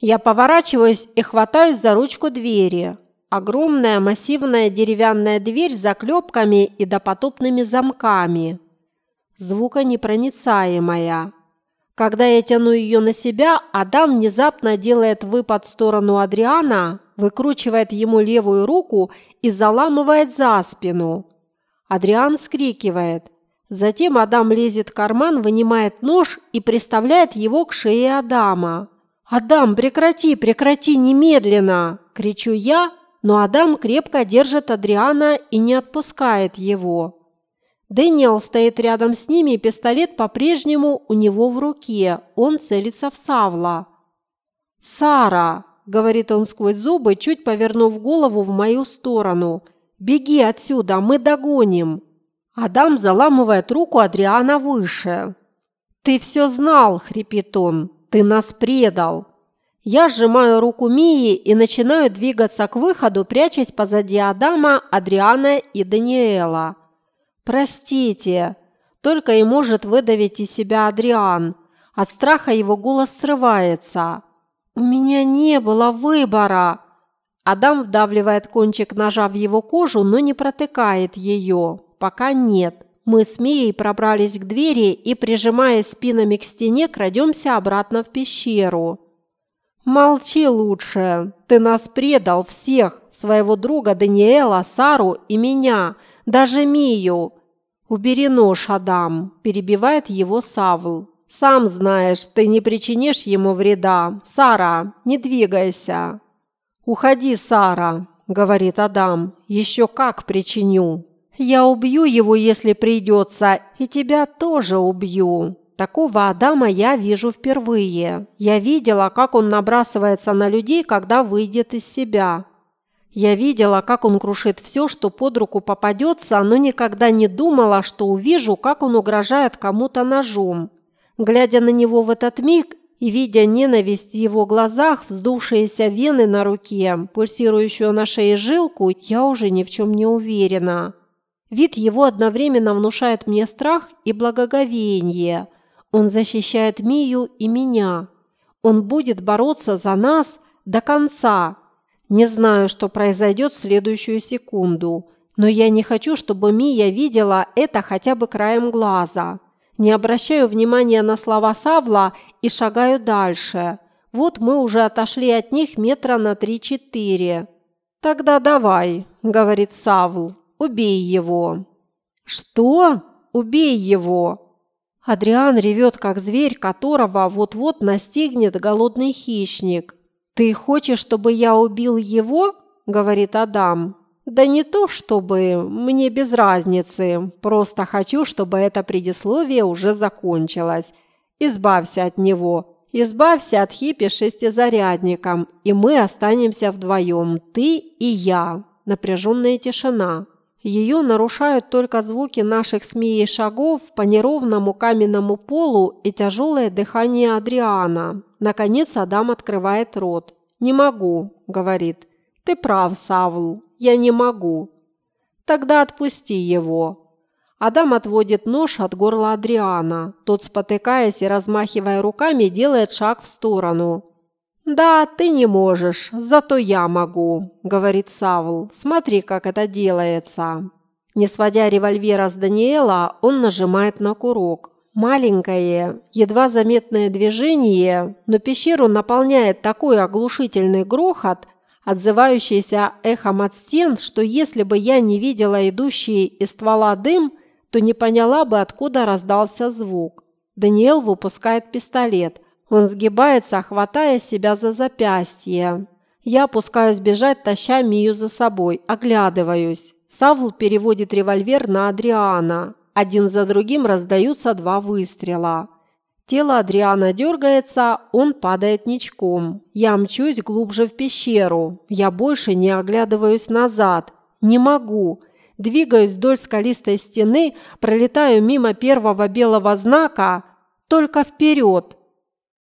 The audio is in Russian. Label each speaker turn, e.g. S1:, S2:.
S1: Я поворачиваюсь и хватаюсь за ручку двери. Огромная массивная деревянная дверь с заклепками и допотопными замками. Звуконепроницаемая. Когда я тяну ее на себя, Адам внезапно делает выпад в сторону Адриана, выкручивает ему левую руку и заламывает за спину. Адриан скрикивает. Затем Адам лезет в карман, вынимает нож и приставляет его к шее Адама. «Адам, прекрати, прекрати немедленно!» – кричу я, но Адам крепко держит Адриана и не отпускает его. Дэниел стоит рядом с ними, и пистолет по-прежнему у него в руке. Он целится в Савла. «Сара!» – говорит он сквозь зубы, чуть повернув голову в мою сторону. «Беги отсюда, мы догоним!» Адам заламывает руку Адриана выше. «Ты все знал!» – хрипит он. «Ты нас предал!» Я сжимаю руку Мии и начинаю двигаться к выходу, прячась позади Адама, Адриана и Даниэла. «Простите!» – только и может выдавить из себя Адриан. От страха его голос срывается. «У меня не было выбора!» Адам вдавливает кончик ножа в его кожу, но не протыкает ее. Пока нет. Мы с Мией пробрались к двери и, прижимаясь спинами к стене, крадемся обратно в пещеру. «Молчи лучше. Ты нас предал всех, своего друга Даниэла, Сару и меня, даже Мию. «Убери нож, Адам!» – перебивает его Савл. «Сам знаешь, ты не причинишь ему вреда. Сара, не двигайся!» «Уходи, Сара!» – говорит Адам. «Еще как причиню!» «Я убью его, если придется, и тебя тоже убью!» Такого Адама я вижу впервые. Я видела, как он набрасывается на людей, когда выйдет из себя. Я видела, как он крушит все, что под руку попадется, но никогда не думала, что увижу, как он угрожает кому-то ножом. Глядя на него в этот миг и видя ненависть в его глазах, вздувшиеся вены на руке, пульсирующую на шее жилку, я уже ни в чем не уверена. Вид его одновременно внушает мне страх и благоговение. Он защищает Мию и меня. Он будет бороться за нас до конца, не знаю, что произойдет в следующую секунду, но я не хочу, чтобы Мия видела это хотя бы краем глаза. Не обращаю внимания на слова Савла и шагаю дальше. Вот мы уже отошли от них метра на три-четыре. «Тогда давай», – говорит Савл, – «убей его». «Что? Убей его!» Адриан ревет, как зверь, которого вот-вот настигнет голодный хищник. «Ты хочешь, чтобы я убил его?» – говорит Адам. «Да не то чтобы, мне без разницы. Просто хочу, чтобы это предисловие уже закончилось. Избавься от него. Избавься от хиппи шестизарядником, и мы останемся вдвоем, ты и я». Напряженная тишина. Ее нарушают только звуки наших смеей шагов по неровному каменному полу и тяжелое дыхание Адриана. Наконец Адам открывает рот. «Не могу», – говорит. «Ты прав, Савл, я не могу». «Тогда отпусти его». Адам отводит нож от горла Адриана. Тот, спотыкаясь и размахивая руками, делает шаг в сторону. «Да, ты не можешь, зато я могу», – говорит Савл. «Смотри, как это делается». Не сводя револьвера с Даниэла, он нажимает на курок. Маленькое, едва заметное движение, но пещеру наполняет такой оглушительный грохот, отзывающийся эхом от стен, что если бы я не видела идущий из ствола дым, то не поняла бы, откуда раздался звук. Даниэл выпускает пистолет. Он сгибается, хватая себя за запястье. Я опускаюсь бежать, таща Мию за собой, оглядываюсь. Савл переводит револьвер на Адриана. Один за другим раздаются два выстрела. Тело Адриана дергается, он падает ничком. Я мчусь глубже в пещеру. Я больше не оглядываюсь назад. Не могу. Двигаюсь вдоль скалистой стены, пролетаю мимо первого белого знака. Только вперед.